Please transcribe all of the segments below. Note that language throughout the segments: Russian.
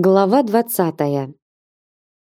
Глава 20.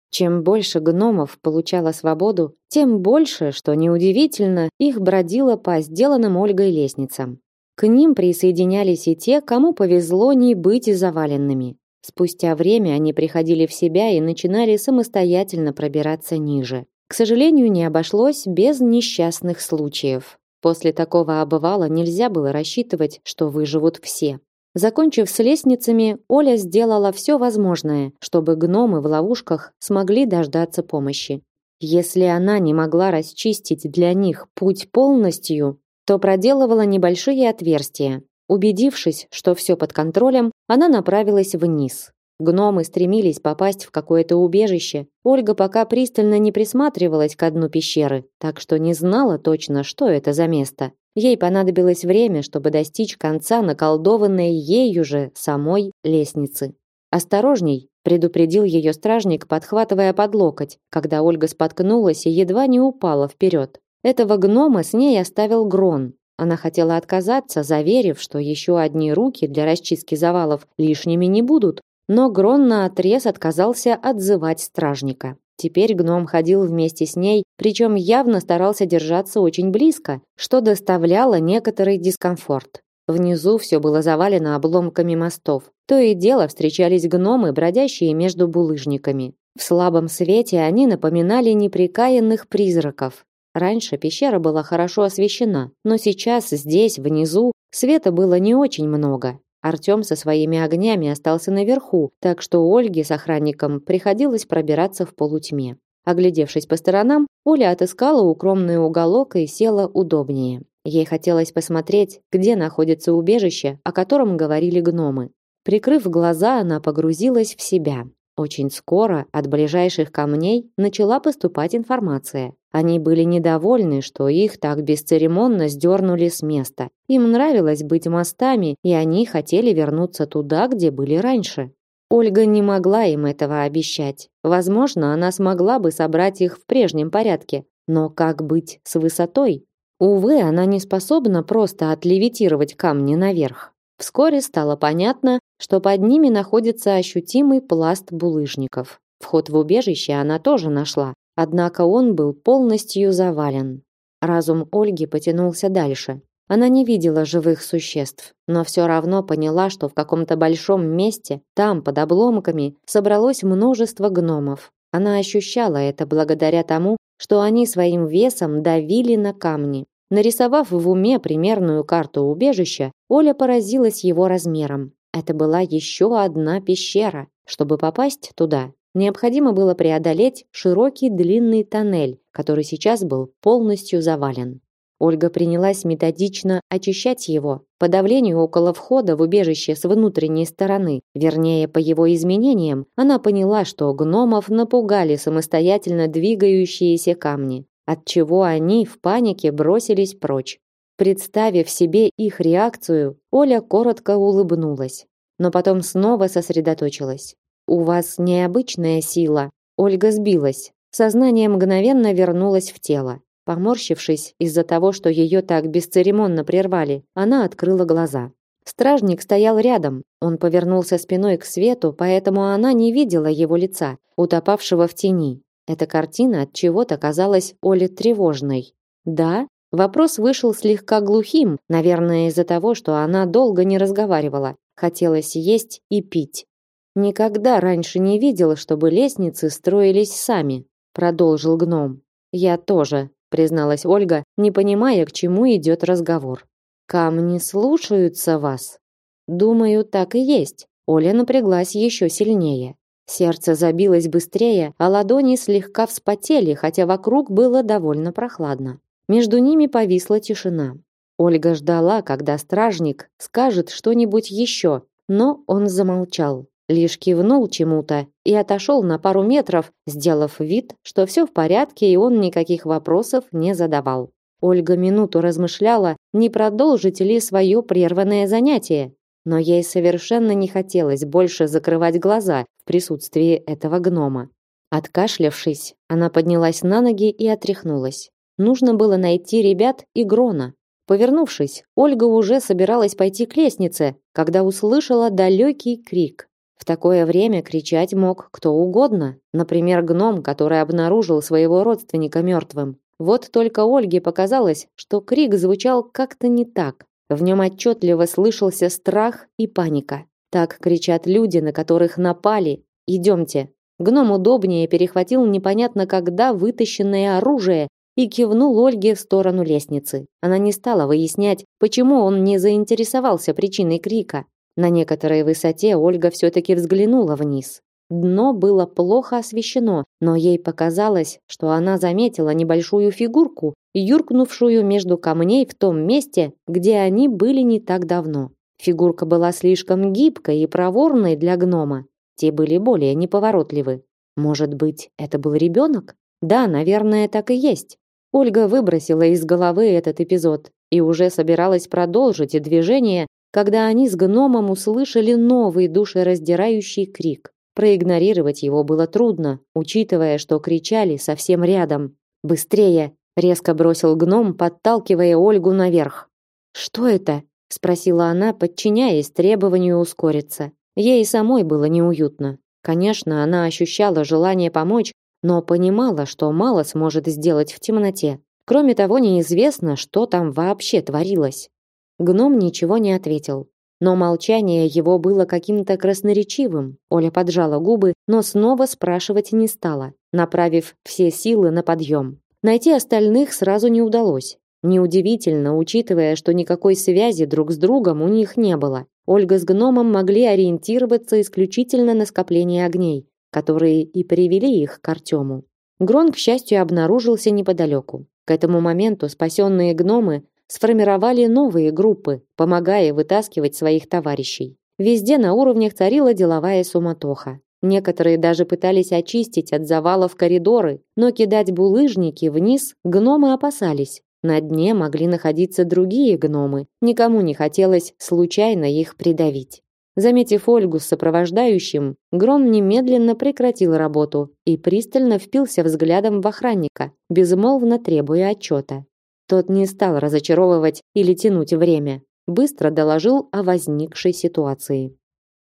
Чем больше гномов получало свободу, тем больше, что неудивительно, их бродило по сделанным Ольгой лестницам. К ним присоединялись и те, кому повезло не быть заваленными. Спустя время они приходили в себя и начинали самостоятельно пробираться ниже. К сожалению, не обошлось без несчастных случаев. После такого обывала нельзя было рассчитывать, что выживут все. Закончив с лестницами, Оля сделала все возможное, чтобы гномы в ловушках смогли дождаться помощи. Если она не могла расчистить для них путь полностью, то проделывала небольшие отверстия. Убедившись, что все под контролем, она направилась вниз. Гномы стремились попасть в какое-то убежище. Ольга пока пристально не присматривалась к дну пещеры, так что не знала точно, что это за место. Ей понадобилось время, чтобы достичь конца наколдованной ею же самой лестницы. «Осторожней!» – предупредил ее стражник, подхватывая под локоть, когда Ольга споткнулась и едва не упала вперед. Этого гнома с ней оставил Грон. Она хотела отказаться, заверив, что еще одни руки для расчистки завалов лишними не будут, но Грон наотрез отказался отзывать стражника. Теперь гном ходил вместе с ней, причем явно старался держаться очень близко, что доставляло некоторый дискомфорт. Внизу все было завалено обломками мостов. То и дело встречались гномы, бродящие между булыжниками. В слабом свете они напоминали неприкаянных призраков. Раньше пещера была хорошо освещена, но сейчас здесь, внизу, света было не очень много. Артём со своими огнями остался наверху, так что Ольге с охранником приходилось пробираться в полутьме. Оглядевшись по сторонам, Оля отыскала укромный уголок и села удобнее. Ей хотелось посмотреть, где находится убежище, о котором говорили гномы. Прикрыв глаза, она погрузилась в себя. Очень скоро от ближайших камней начала поступать информация. Они были недовольны, что их так бесцеремонно сдернули с места. Им нравилось быть мостами, и они хотели вернуться туда, где были раньше. Ольга не могла им этого обещать. Возможно, она смогла бы собрать их в прежнем порядке, но как быть с высотой? Увы, она не способна просто отлевитировать камни наверх. Вскоре стало понятно, что под ними находится ощутимый пласт булыжников. Вход в убежище она тоже нашла, однако он был полностью завален. Разум Ольги потянулся дальше. Она не видела живых существ, но все равно поняла, что в каком-то большом месте, там, под обломками, собралось множество гномов. Она ощущала это благодаря тому, что они своим весом давили на камни. Нарисовав в уме примерную карту убежища, Оля поразилась его размером. Это была еще одна пещера. Чтобы попасть туда, необходимо было преодолеть широкий длинный тоннель, который сейчас был полностью завален. Ольга принялась методично очищать его. По давлению около входа в убежище с внутренней стороны, вернее, по его изменениям, она поняла, что гномов напугали самостоятельно двигающиеся камни отчего они в панике бросились прочь. Представив себе их реакцию, Оля коротко улыбнулась, но потом снова сосредоточилась. У вас необычная сила. Ольга сбилась. Сознание мгновенно вернулось в тело. Поморщившись из-за того, что ее так бесцеремонно прервали, она открыла глаза. Стражник стоял рядом. Он повернулся спиной к свету, поэтому она не видела его лица, утопавшего в тени. Эта картина от чего-то казалась Оле тревожной. Да, вопрос вышел слегка глухим, наверное, из-за того, что она долго не разговаривала. Хотелось есть и пить. Никогда раньше не видела, чтобы лестницы строились сами, продолжил гном. Я тоже, призналась Ольга, не понимая, к чему идет разговор. Камни слушаются вас. Думаю, так и есть. Оля напряглась еще сильнее. Сердце забилось быстрее, а ладони слегка вспотели, хотя вокруг было довольно прохладно. Между ними повисла тишина. Ольга ждала, когда стражник скажет что-нибудь еще, но он замолчал, лишь кивнул чему-то и отошел на пару метров, сделав вид, что все в порядке и он никаких вопросов не задавал. Ольга минуту размышляла, не продолжить ли свое прерванное занятие, но ей совершенно не хотелось больше закрывать глаза в присутствии этого гнома. Откашлявшись, она поднялась на ноги и отряхнулась. Нужно было найти ребят и Грона. Повернувшись, Ольга уже собиралась пойти к лестнице, когда услышала далекий крик. В такое время кричать мог кто угодно, например, гном, который обнаружил своего родственника мертвым. Вот только Ольге показалось, что крик звучал как-то не так. В нем отчетливо слышался страх и паника. Так кричат люди, на которых напали. Идемте. Гном удобнее перехватил непонятно когда вытащенное оружие и кивнул Ольге в сторону лестницы. Она не стала выяснять, почему он не заинтересовался причиной крика. На некоторой высоте Ольга все-таки взглянула вниз. Дно было плохо освещено, но ей показалось, что она заметила небольшую фигурку, юркнувшую между камней в том месте, где они были не так давно. Фигурка была слишком гибкой и проворной для гнома. Те были более неповоротливы. Может быть, это был ребенок? Да, наверное, так и есть. Ольга выбросила из головы этот эпизод и уже собиралась продолжить движение, когда они с гномом услышали новый душераздирающий крик. Проигнорировать его было трудно, учитывая, что кричали совсем рядом. «Быстрее!» — резко бросил гном, подталкивая Ольгу наверх. «Что это?» — спросила она, подчиняясь требованию ускориться. Ей самой было неуютно. Конечно, она ощущала желание помочь, но понимала, что мало сможет сделать в темноте. Кроме того, неизвестно, что там вообще творилось. Гном ничего не ответил. Но молчание его было каким-то красноречивым. Оля поджала губы, но снова спрашивать не стала, направив все силы на подъем. Найти остальных сразу не удалось. Неудивительно, учитывая, что никакой связи друг с другом у них не было. Ольга с гномом могли ориентироваться исключительно на скопление огней, которые и привели их к Артему. Грон, к счастью, обнаружился неподалеку. К этому моменту спасенные гномы сформировали новые группы, помогая вытаскивать своих товарищей. Везде на уровнях царила деловая суматоха. Некоторые даже пытались очистить от завалов коридоры, но кидать булыжники вниз гномы опасались. На дне могли находиться другие гномы. Никому не хотелось случайно их придавить. Заметив Ольгу с сопровождающим, Грон немедленно прекратил работу и пристально впился взглядом в охранника, безмолвно требуя отчета. Тот не стал разочаровывать или тянуть время. Быстро доложил о возникшей ситуации.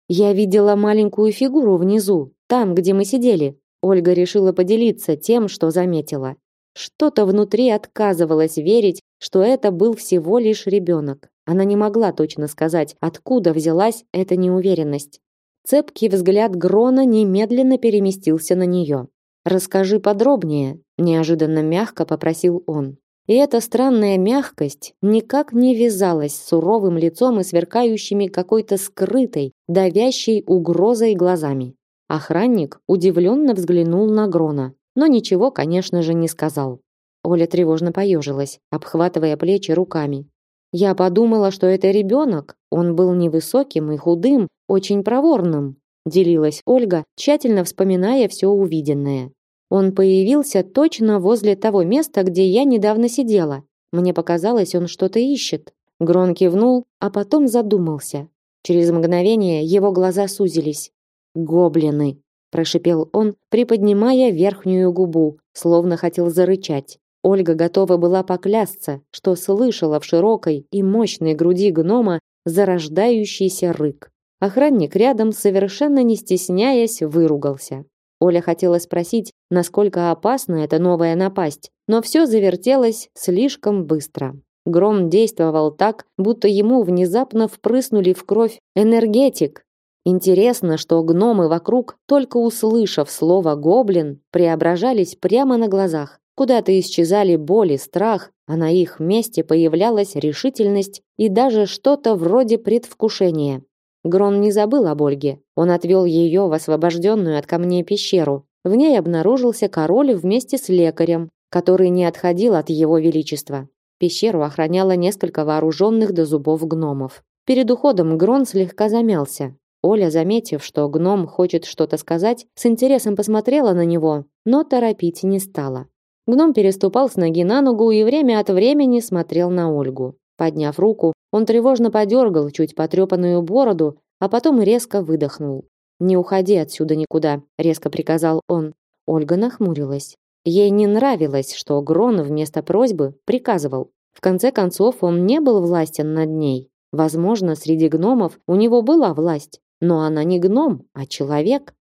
«Я видела маленькую фигуру внизу, там, где мы сидели». Ольга решила поделиться тем, что заметила. Что-то внутри отказывалось верить, что это был всего лишь ребенок. Она не могла точно сказать, откуда взялась эта неуверенность. Цепкий взгляд Грона немедленно переместился на нее. «Расскажи подробнее», – неожиданно мягко попросил он. И эта странная мягкость никак не вязалась с суровым лицом и сверкающими какой-то скрытой, давящей угрозой глазами. Охранник удивленно взглянул на Грона, но ничего, конечно же, не сказал. Оля тревожно поежилась, обхватывая плечи руками. Я подумала, что это ребенок. Он был невысоким и худым, очень проворным, делилась Ольга, тщательно вспоминая все увиденное. Он появился точно возле того места, где я недавно сидела. Мне показалось, он что-то ищет. Грон кивнул, а потом задумался. Через мгновение его глаза сузились. «Гоблины!» – прошипел он, приподнимая верхнюю губу, словно хотел зарычать. Ольга готова была поклясться, что слышала в широкой и мощной груди гнома зарождающийся рык. Охранник рядом, совершенно не стесняясь, выругался. Оля хотела спросить, насколько опасна эта новая напасть, но все завертелось слишком быстро. Гром действовал так, будто ему внезапно впрыснули в кровь энергетик. Интересно, что гномы вокруг, только услышав слово «гоблин», преображались прямо на глазах. Куда-то исчезали боль и страх, а на их месте появлялась решительность и даже что-то вроде предвкушения. Грон не забыл об Ольге. Он отвел ее в освобожденную от камней пещеру. В ней обнаружился король вместе с лекарем, который не отходил от его величества. Пещеру охраняло несколько вооруженных до зубов гномов. Перед уходом Грон слегка замялся. Оля, заметив, что гном хочет что-то сказать, с интересом посмотрела на него, но торопить не стала. Гном переступал с ноги на ногу и время от времени смотрел на Ольгу. Подняв руку, он тревожно подергал чуть потрепанную бороду, а потом резко выдохнул. «Не уходи отсюда никуда», — резко приказал он. Ольга нахмурилась. Ей не нравилось, что Грон вместо просьбы приказывал. В конце концов, он не был властен над ней. Возможно, среди гномов у него была власть. но она не гном, а человек.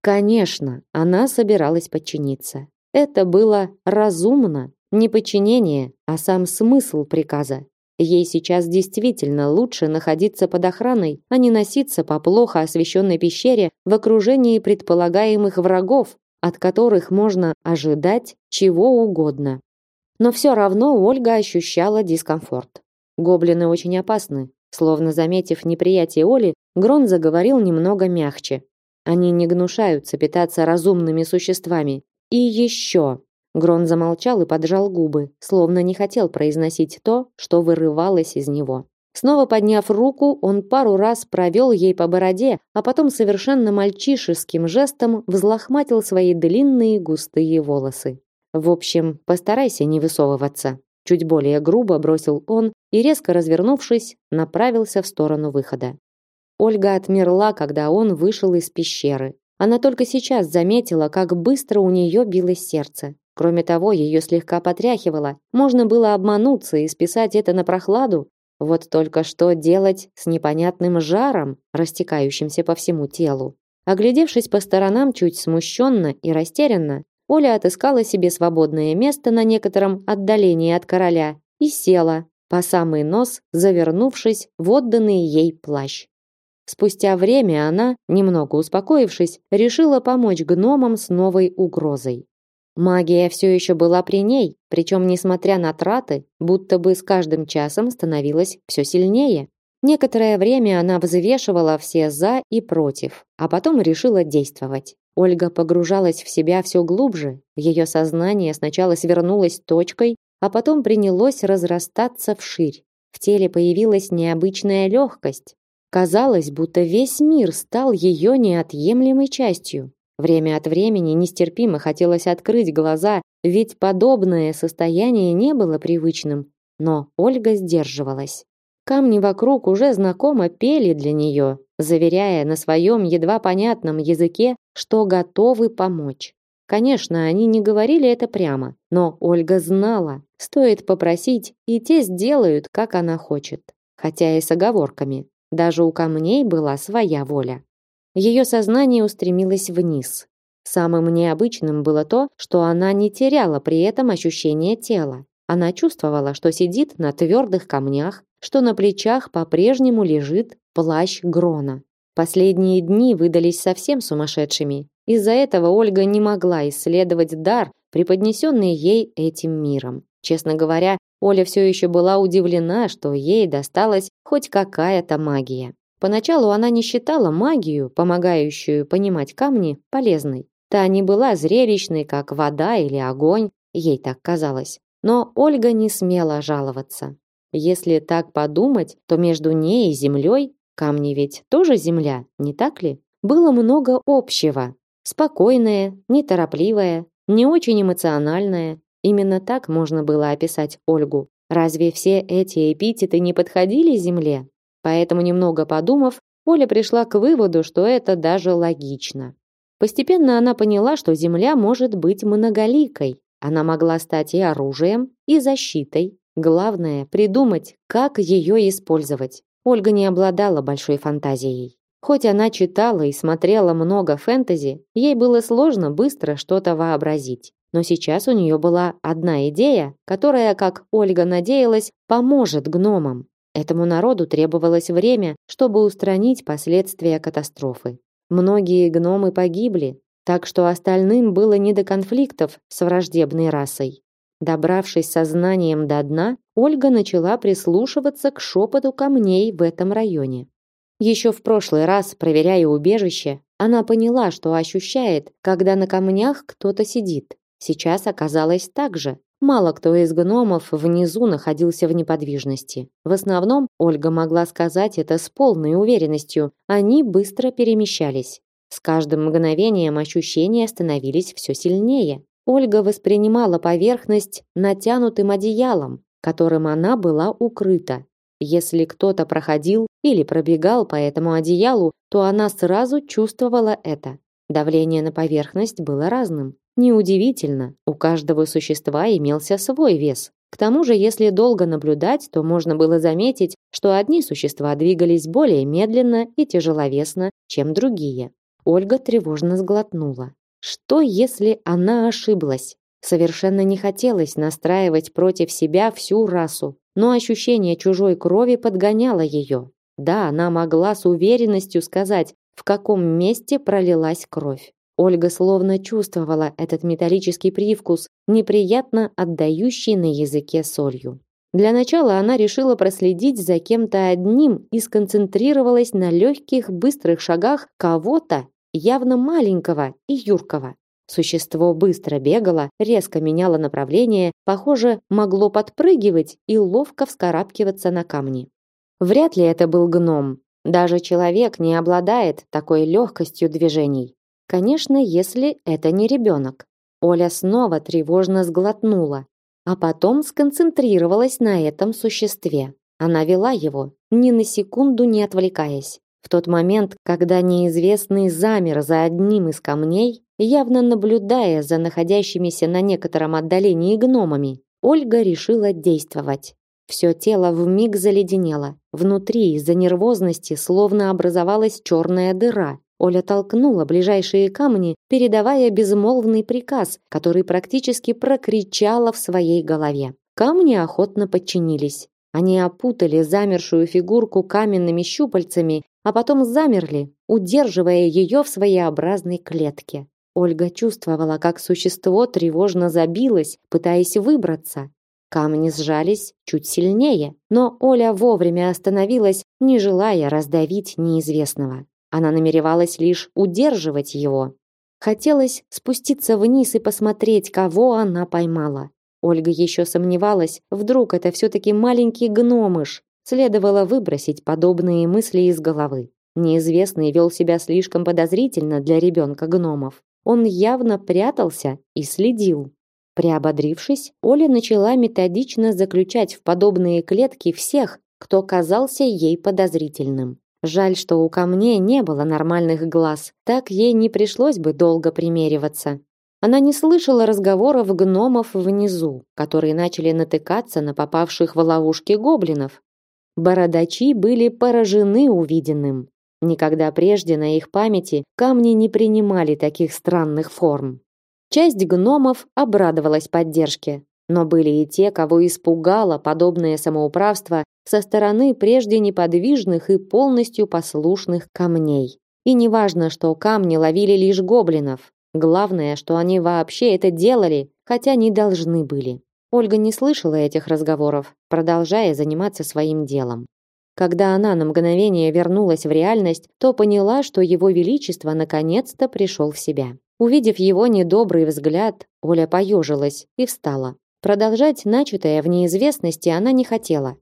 Конечно, она собиралась подчиниться. Это было разумно, не подчинение, а сам смысл приказа. Ей сейчас действительно лучше находиться под охраной, а не носиться по плохо освещенной пещере в окружении предполагаемых врагов, от которых можно ожидать чего угодно. Но все равно Ольга ощущала дискомфорт. Гоблины очень опасны. Словно заметив неприятие Оли, Грон заговорил немного мягче. Они не гнушаются питаться разумными существами. И еще. Грон замолчал и поджал губы, словно не хотел произносить то, что вырывалось из него. Снова подняв руку, он пару раз провел ей по бороде, а потом совершенно мальчишеским жестом взлохматил свои длинные густые волосы. В общем, постарайся не высовываться. Чуть более грубо бросил он и, резко развернувшись, направился в сторону выхода. Ольга отмерла, когда он вышел из пещеры. Она только сейчас заметила, как быстро у нее билось сердце. Кроме того, ее слегка потряхивало. Можно было обмануться и списать это на прохладу. Вот только что делать с непонятным жаром, растекающимся по всему телу. Оглядевшись по сторонам чуть смущенно и растерянно, Оля отыскала себе свободное место на некотором отдалении от короля и села, по самый нос завернувшись в отданный ей плащ. Спустя время она, немного успокоившись, решила помочь гномам с новой угрозой. Магия все еще была при ней, причем, несмотря на траты, будто бы с каждым часом становилась все сильнее. Некоторое время она взвешивала все «за» и «против», а потом решила действовать. Ольга погружалась в себя все глубже. Ее сознание сначала свернулось точкой, а потом принялось разрастаться вширь. В теле появилась необычная легкость. Казалось, будто весь мир стал ее неотъемлемой частью. Время от времени нестерпимо хотелось открыть глаза, ведь подобное состояние не было привычным. Но Ольга сдерживалась. Камни вокруг уже знакомо пели для нее, заверяя на своем едва понятном языке, что готовы помочь. Конечно, они не говорили это прямо, но Ольга знала, стоит попросить, и те сделают, как она хочет, хотя и с оговорками. Даже у камней была своя воля. Ее сознание устремилось вниз. Самым необычным было то, что она не теряла при этом ощущение тела. Она чувствовала, что сидит на твердых камнях, что на плечах по-прежнему лежит плащ Грона. Последние дни выдались совсем сумасшедшими. Из-за этого Ольга не могла исследовать дар, преподнесенный ей этим миром. Честно говоря, Оля все еще была удивлена, что ей досталась хоть какая-то магия. Поначалу она не считала магию, помогающую понимать камни, полезной. Та не была зрелищной, как вода или огонь, ей так казалось. Но Ольга не смела жаловаться. Если так подумать, то между ней и землей, камни ведь тоже земля, не так ли? Было много общего. Спокойное, неторопливое, не очень эмоциональное. Именно так можно было описать Ольгу. Разве все эти эпитеты не подходили земле? Поэтому, немного подумав, Оля пришла к выводу, что это даже логично. Постепенно она поняла, что земля может быть многоликой. Она могла стать и оружием, и защитой, Главное придумать, как ее использовать. Ольга не обладала большой фантазией. Хоть она читала и смотрела много фэнтези, ей было сложно быстро что-то вообразить. Но сейчас у нее была одна идея, которая, как Ольга надеялась, поможет гномам. Этому народу требовалось время, чтобы устранить последствия катастрофы. Многие гномы погибли, так что остальным было не до конфликтов с враждебной расой. Добравшись сознанием до дна, Ольга начала прислушиваться к шепоту камней в этом районе. Еще в прошлый раз, проверяя убежище, она поняла, что ощущает, когда на камнях кто-то сидит. Сейчас оказалось так же. Мало кто из гномов внизу находился в неподвижности. В основном, Ольга могла сказать это с полной уверенностью, они быстро перемещались. С каждым мгновением ощущения становились все сильнее. Ольга воспринимала поверхность натянутым одеялом, которым она была укрыта. Если кто-то проходил или пробегал по этому одеялу, то она сразу чувствовала это. Давление на поверхность было разным. Неудивительно, у каждого существа имелся свой вес. К тому же, если долго наблюдать, то можно было заметить, что одни существа двигались более медленно и тяжеловесно, чем другие. Ольга тревожно сглотнула. Что, если она ошиблась? Совершенно не хотелось настраивать против себя всю расу, но ощущение чужой крови подгоняло ее. Да, она могла с уверенностью сказать, в каком месте пролилась кровь. Ольга словно чувствовала этот металлический привкус, неприятно отдающий на языке солью. Для начала она решила проследить за кем-то одним и сконцентрировалась на легких, быстрых шагах кого-то, явно маленького и юркого. Существо быстро бегало, резко меняло направление, похоже, могло подпрыгивать и ловко вскарабкиваться на камни. Вряд ли это был гном. Даже человек не обладает такой легкостью движений. Конечно, если это не ребенок. Оля снова тревожно сглотнула, а потом сконцентрировалась на этом существе. Она вела его, ни на секунду не отвлекаясь. В тот момент, когда неизвестный замер за одним из камней, явно наблюдая за находящимися на некотором отдалении гномами, Ольга решила действовать. Все тело вмиг заледенело. Внутри из-за нервозности словно образовалась черная дыра. Оля толкнула ближайшие камни, передавая безмолвный приказ, который практически прокричала в своей голове. Камни охотно подчинились. Они опутали замершую фигурку каменными щупальцами а потом замерли, удерживая ее в своеобразной клетке. Ольга чувствовала, как существо тревожно забилось, пытаясь выбраться. Камни сжались чуть сильнее, но Оля вовремя остановилась, не желая раздавить неизвестного. Она намеревалась лишь удерживать его. Хотелось спуститься вниз и посмотреть, кого она поймала. Ольга еще сомневалась, вдруг это все-таки маленький гномыш, Следовало выбросить подобные мысли из головы. Неизвестный вел себя слишком подозрительно для ребенка гномов. Он явно прятался и следил. Приободрившись, Оля начала методично заключать в подобные клетки всех, кто казался ей подозрительным. Жаль, что у камней не было нормальных глаз, так ей не пришлось бы долго примериваться. Она не слышала разговоров гномов внизу, которые начали натыкаться на попавших в ловушки гоблинов, Бородачи были поражены увиденным. Никогда прежде на их памяти камни не принимали таких странных форм. Часть гномов обрадовалась поддержке, но были и те, кого испугало подобное самоуправство со стороны прежде неподвижных и полностью послушных камней. И неважно, что камни ловили лишь гоблинов. Главное, что они вообще это делали, хотя не должны были. Ольга не слышала этих разговоров, продолжая заниматься своим делом. Когда она на мгновение вернулась в реальность, то поняла, что его величество наконец-то пришел в себя. Увидев его недобрый взгляд, Оля поежилась и встала. Продолжать начатое в неизвестности она не хотела.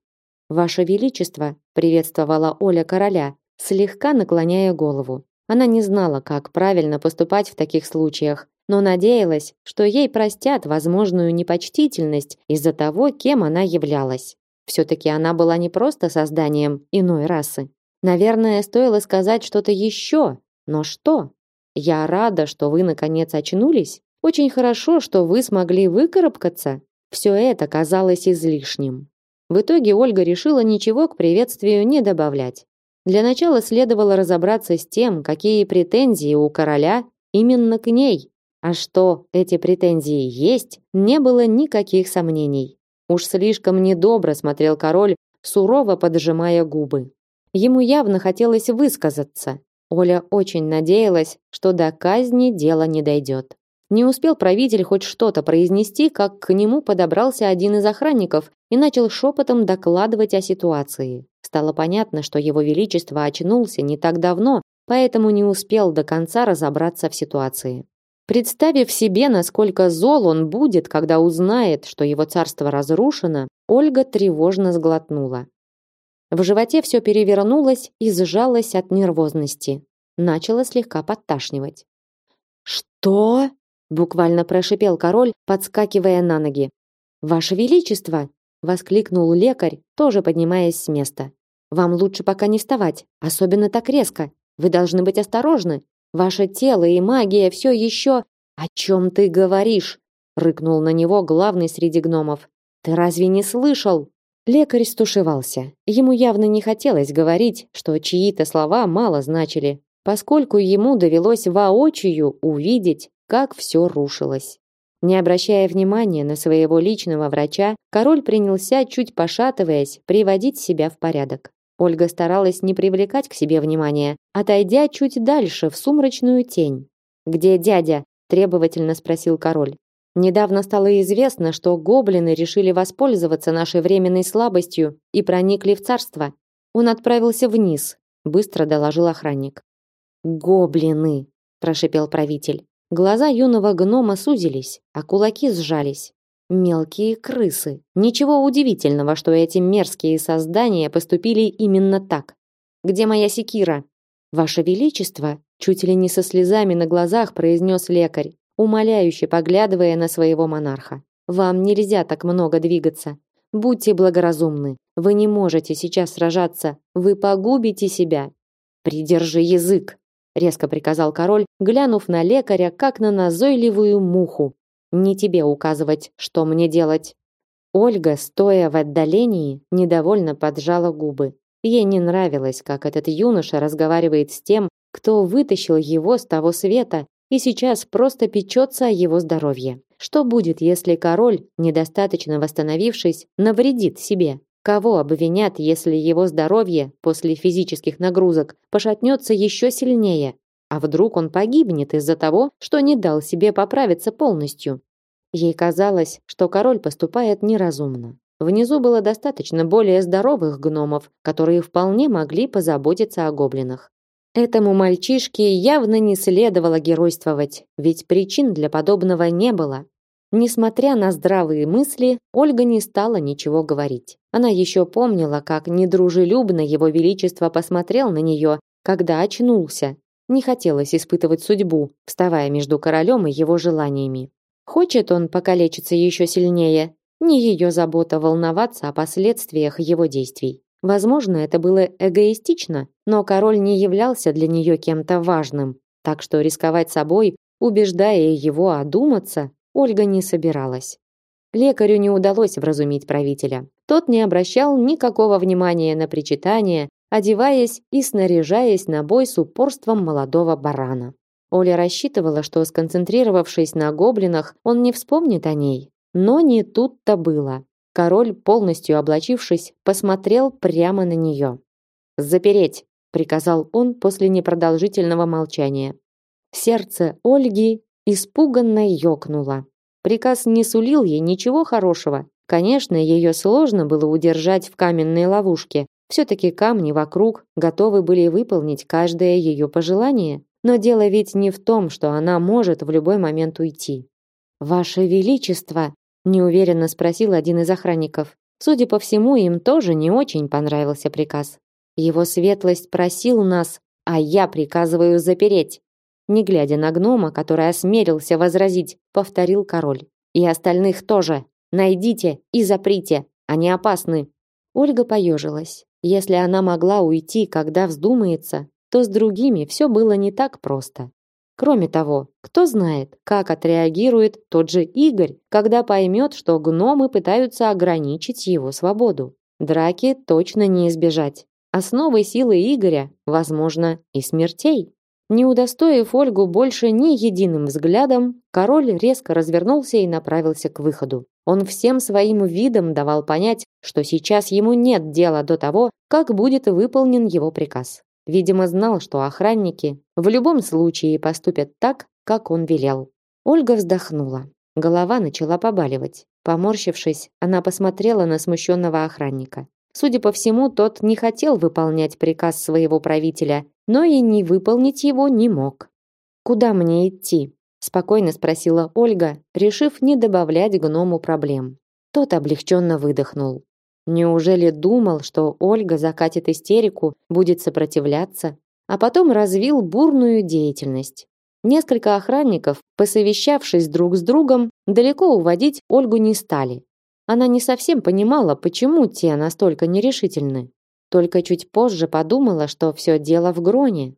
«Ваше Величество», — приветствовала Оля короля, слегка наклоняя голову. Она не знала, как правильно поступать в таких случаях, но надеялась, что ей простят возможную непочтительность из-за того, кем она являлась. Все-таки она была не просто созданием иной расы. Наверное, стоило сказать что-то еще, но что? Я рада, что вы наконец очнулись. Очень хорошо, что вы смогли выкарабкаться. Все это казалось излишним. В итоге Ольга решила ничего к приветствию не добавлять. Для начала следовало разобраться с тем, какие претензии у короля именно к ней. А что эти претензии есть, не было никаких сомнений. Уж слишком недобро смотрел король, сурово поджимая губы. Ему явно хотелось высказаться. Оля очень надеялась, что до казни дело не дойдет. Не успел правитель хоть что-то произнести, как к нему подобрался один из охранников и начал шепотом докладывать о ситуации. Стало понятно, что его величество очнулся не так давно, поэтому не успел до конца разобраться в ситуации. Представив себе, насколько зол он будет, когда узнает, что его царство разрушено, Ольга тревожно сглотнула. В животе все перевернулось и сжалось от нервозности. Начало слегка подташнивать. «Что?» – буквально прошипел король, подскакивая на ноги. «Ваше Величество!» – воскликнул лекарь, тоже поднимаясь с места. «Вам лучше пока не вставать, особенно так резко. Вы должны быть осторожны. Ваше тело и магия все еще... О чем ты говоришь? Рыкнул на него главный среди гномов. Ты разве не слышал? Лекарь стушевался. Ему явно не хотелось говорить, что чьи-то слова мало значили, поскольку ему довелось воочию увидеть, как все рушилось. Не обращая внимания на своего личного врача, король принялся, чуть пошатываясь, приводить себя в порядок. Ольга старалась не привлекать к себе внимания, отойдя чуть дальше в сумрачную тень. «Где дядя?» – требовательно спросил король. «Недавно стало известно, что гоблины решили воспользоваться нашей временной слабостью и проникли в царство. Он отправился вниз», – быстро доложил охранник. «Гоблины!» – прошипел правитель. Глаза юного гнома сузились, а кулаки сжались. Мелкие крысы. Ничего удивительного, что эти мерзкие создания поступили именно так. Где моя секира? Ваше величество, чуть ли не со слезами на глазах произнес лекарь, умоляюще поглядывая на своего монарха. Вам нельзя так много двигаться. Будьте благоразумны. Вы не можете сейчас сражаться. Вы погубите себя. Придержи язык, резко приказал король, глянув на лекаря как на назойливую муху. Не тебе указывать, что мне делать. Ольга, стоя в отдалении, недовольно поджала губы. Ей не нравилось, как этот юноша разговаривает с тем, кто вытащил его с того света и сейчас просто печется о его здоровье. Что будет, если король, недостаточно восстановившись, навредит себе? Кого обвинят, если его здоровье после физических нагрузок пошатнется еще сильнее? А вдруг он погибнет из-за того, что не дал себе поправиться полностью? Ей казалось, что король поступает неразумно. Внизу было достаточно более здоровых гномов, которые вполне могли позаботиться о гоблинах. Этому мальчишке явно не следовало геройствовать, ведь причин для подобного не было. Несмотря на здравые мысли, Ольга не стала ничего говорить. Она еще помнила, как недружелюбно его величество посмотрел на нее, когда очнулся, не хотелось испытывать судьбу, вставая между королем и его желаниями. Хочет он покалечиться еще сильнее, не ее забота волноваться о последствиях его действий. Возможно, это было эгоистично, но король не являлся для нее кем-то важным, так что рисковать собой, убеждая его одуматься, Ольга не собиралась. Лекарю не удалось вразумить правителя. Тот не обращал никакого внимания на причитания, одеваясь и снаряжаясь на бой с упорством молодого барана. Оля рассчитывала, что сконцентрировавшись на гоблинах, он не вспомнит о ней. Но не тут-то было. Король, полностью облачившись, посмотрел прямо на нее. «Запереть!» – приказал он после непродолжительного молчания. Сердце Ольги испуганно ёкнуло. Приказ не сулил ей ничего хорошего. Конечно, ее сложно было удержать в каменной ловушке, все-таки камни вокруг готовы были выполнить каждое ее пожелание. Но дело ведь не в том, что она может в любой момент уйти. «Ваше Величество!» – неуверенно спросил один из охранников. Судя по всему, им тоже не очень понравился приказ. Его светлость просил нас, а я приказываю запереть. Не глядя на гнома, который осмелился возразить, повторил король. И остальных тоже. Найдите и заприте. Они опасны. Ольга поежилась. Если она могла уйти, когда вздумается, то с другими все было не так просто. Кроме того, кто знает, как отреагирует тот же Игорь, когда поймет, что гномы пытаются ограничить его свободу. Драки точно не избежать. Основой силы Игоря, возможно, и смертей. Не удостоив Ольгу больше ни единым взглядом, король резко развернулся и направился к выходу. Он всем своим видом давал понять, что сейчас ему нет дела до того, как будет выполнен его приказ. Видимо, знал, что охранники в любом случае поступят так, как он велел. Ольга вздохнула. Голова начала побаливать. Поморщившись, она посмотрела на смущенного охранника. Судя по всему, тот не хотел выполнять приказ своего правителя но и не выполнить его не мог. «Куда мне идти?» – спокойно спросила Ольга, решив не добавлять гному проблем. Тот облегченно выдохнул. Неужели думал, что Ольга закатит истерику, будет сопротивляться, а потом развил бурную деятельность? Несколько охранников, посовещавшись друг с другом, далеко уводить Ольгу не стали. Она не совсем понимала, почему те настолько нерешительны. Только чуть позже подумала, что все дело в Гроне.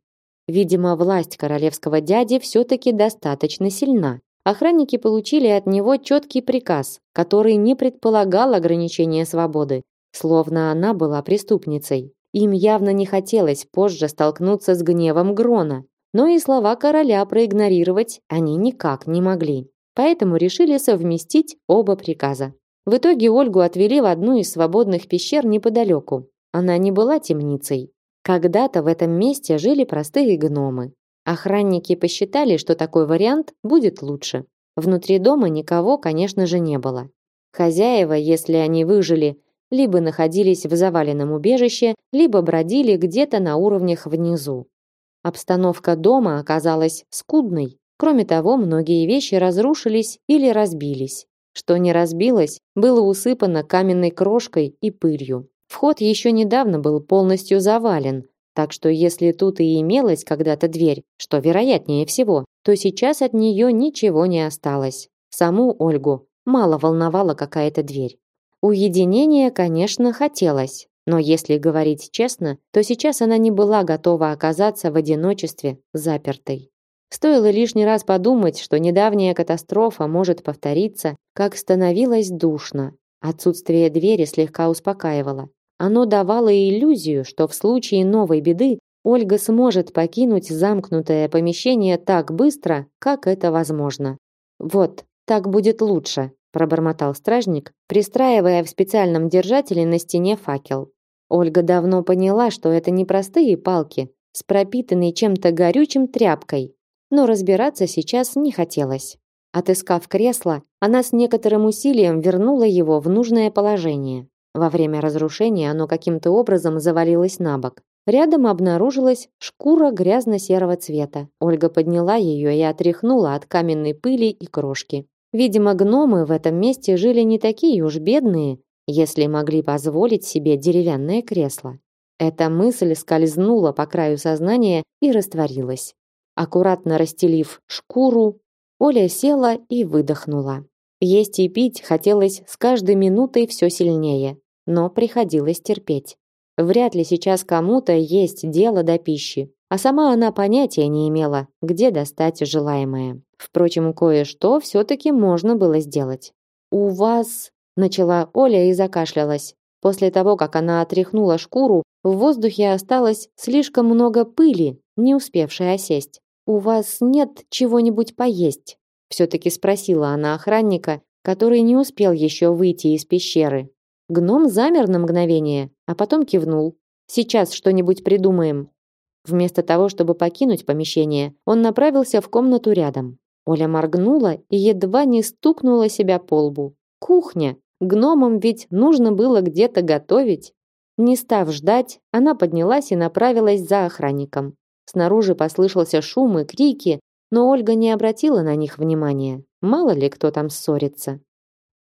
Видимо, власть королевского дяди все-таки достаточно сильна. охранники получили от него четкий приказ, который не предполагал ограничения свободы, словно она была преступницей. Им явно не хотелось позже столкнуться с гневом Грона, но и слова короля проигнорировать они никак не могли. Поэтому решили совместить оба приказа. В итоге Ольгу отвели в одну из свободных пещер неподалеку. Она не была темницей. Когда-то в этом месте жили простые гномы. Охранники посчитали, что такой вариант будет лучше. Внутри дома никого, конечно же, не было. Хозяева, если они выжили, либо находились в заваленном убежище, либо бродили где-то на уровнях внизу. Обстановка дома оказалась скудной. Кроме того, многие вещи разрушились или разбились. Что не разбилось, было усыпано каменной крошкой и пылью. Вход еще недавно был полностью завален, так что если тут и имелась когда-то дверь, что вероятнее всего, то сейчас от нее ничего не осталось. Саму Ольгу мало волновала какая-то дверь. Уединение, конечно, хотелось, но если говорить честно, то сейчас она не была готова оказаться в одиночестве, запертой. Стоило лишний раз подумать, что недавняя катастрофа может повториться, как становилось душно. Отсутствие двери слегка успокаивало. Оно давало иллюзию, что в случае новой беды Ольга сможет покинуть замкнутое помещение так быстро, как это возможно. Вот, так будет лучше, пробормотал стражник, пристраивая в специальном держателе на стене факел. Ольга давно поняла, что это не простые палки с пропитанной чем-то горючим тряпкой, но разбираться сейчас не хотелось. Отыскав кресло, она с некоторым усилием вернула его в нужное положение. Во время разрушения оно каким-то образом завалилось на бок. Рядом обнаружилась шкура грязно-серого цвета. Ольга подняла ее и отряхнула от каменной пыли и крошки. Видимо, гномы в этом месте жили не такие уж бедные, если могли позволить себе деревянное кресло. Эта мысль скользнула по краю сознания и растворилась. Аккуратно расстелив шкуру, Оля села и выдохнула. Есть и пить хотелось с каждой минутой все сильнее, но приходилось терпеть. Вряд ли сейчас кому-то есть дело до пищи, а сама она понятия не имела, где достать желаемое. Впрочем, кое-что все-таки можно было сделать. «У вас...» – начала Оля и закашлялась. После того, как она отряхнула шкуру, в воздухе осталось слишком много пыли, не успевшей осесть. «У вас нет чего-нибудь поесть?» Все-таки спросила она охранника, который не успел еще выйти из пещеры. Гном замер на мгновение, а потом кивнул. «Сейчас что-нибудь придумаем». Вместо того, чтобы покинуть помещение, он направился в комнату рядом. Оля моргнула и едва не стукнула себя по лбу. «Кухня! Гномам ведь нужно было где-то готовить!» Не став ждать, она поднялась и направилась за охранником. Снаружи послышался шум и крики, но Ольга не обратила на них внимания. Мало ли кто там ссорится.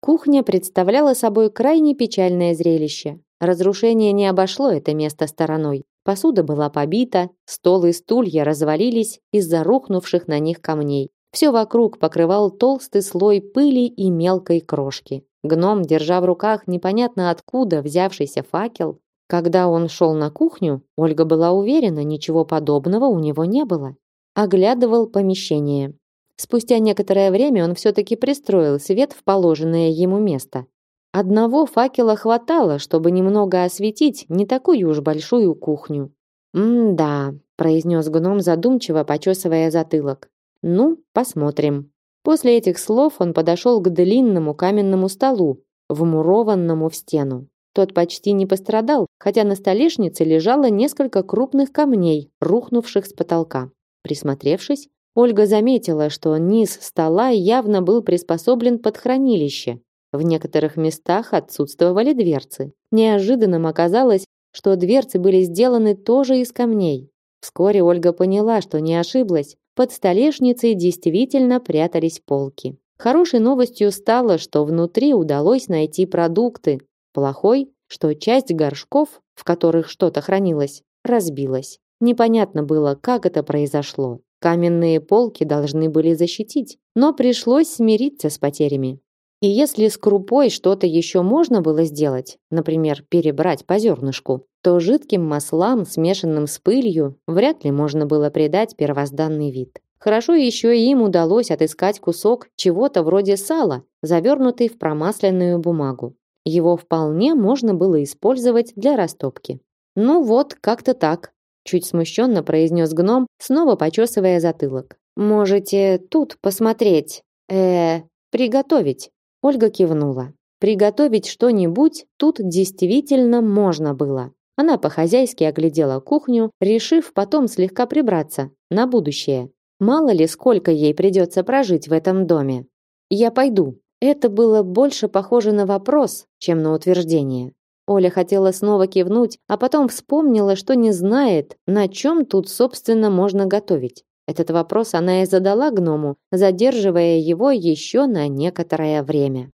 Кухня представляла собой крайне печальное зрелище. Разрушение не обошло это место стороной. Посуда была побита, стол и стулья развалились из-за рухнувших на них камней. Все вокруг покрывал толстый слой пыли и мелкой крошки. Гном, держа в руках непонятно откуда взявшийся факел, когда он шел на кухню, Ольга была уверена, ничего подобного у него не было. Оглядывал помещение. Спустя некоторое время он все-таки пристроил свет в положенное ему место. Одного факела хватало, чтобы немного осветить не такую уж большую кухню. «М-да», – произнес гном задумчиво, почесывая затылок. «Ну, посмотрим». После этих слов он подошел к длинному каменному столу, вмурованному в стену. Тот почти не пострадал, хотя на столешнице лежало несколько крупных камней, рухнувших с потолка. Присмотревшись, Ольга заметила, что низ стола явно был приспособлен под хранилище. В некоторых местах отсутствовали дверцы. Неожиданным оказалось, что дверцы были сделаны тоже из камней. Вскоре Ольга поняла, что не ошиблась. Под столешницей действительно прятались полки. Хорошей новостью стало, что внутри удалось найти продукты, Плохой, что часть горшков, в которых что-то хранилось, разбилась. Непонятно было, как это произошло. Каменные полки должны были защитить, но пришлось смириться с потерями. И если с крупой что-то еще можно было сделать, например, перебрать по зернышку, то жидким маслам, смешанным с пылью, вряд ли можно было придать первозданный вид. Хорошо еще им удалось отыскать кусок чего-то вроде сала, завернутый в промасленную бумагу. Его вполне можно было использовать для растопки. Ну вот, как-то так, чуть смущенно произнес гном, снова почесывая затылок. Можете тут посмотреть. Э, приготовить. Ольга кивнула. Приготовить что-нибудь тут действительно можно было. Она по-хозяйски оглядела кухню, решив потом слегка прибраться на будущее. Мало ли сколько ей придется прожить в этом доме. Я пойду. Это было больше похоже на вопрос, чем на утверждение. Оля хотела снова кивнуть, а потом вспомнила, что не знает, на чем тут собственно можно готовить. Этот вопрос она и задала гному, задерживая его еще на некоторое время.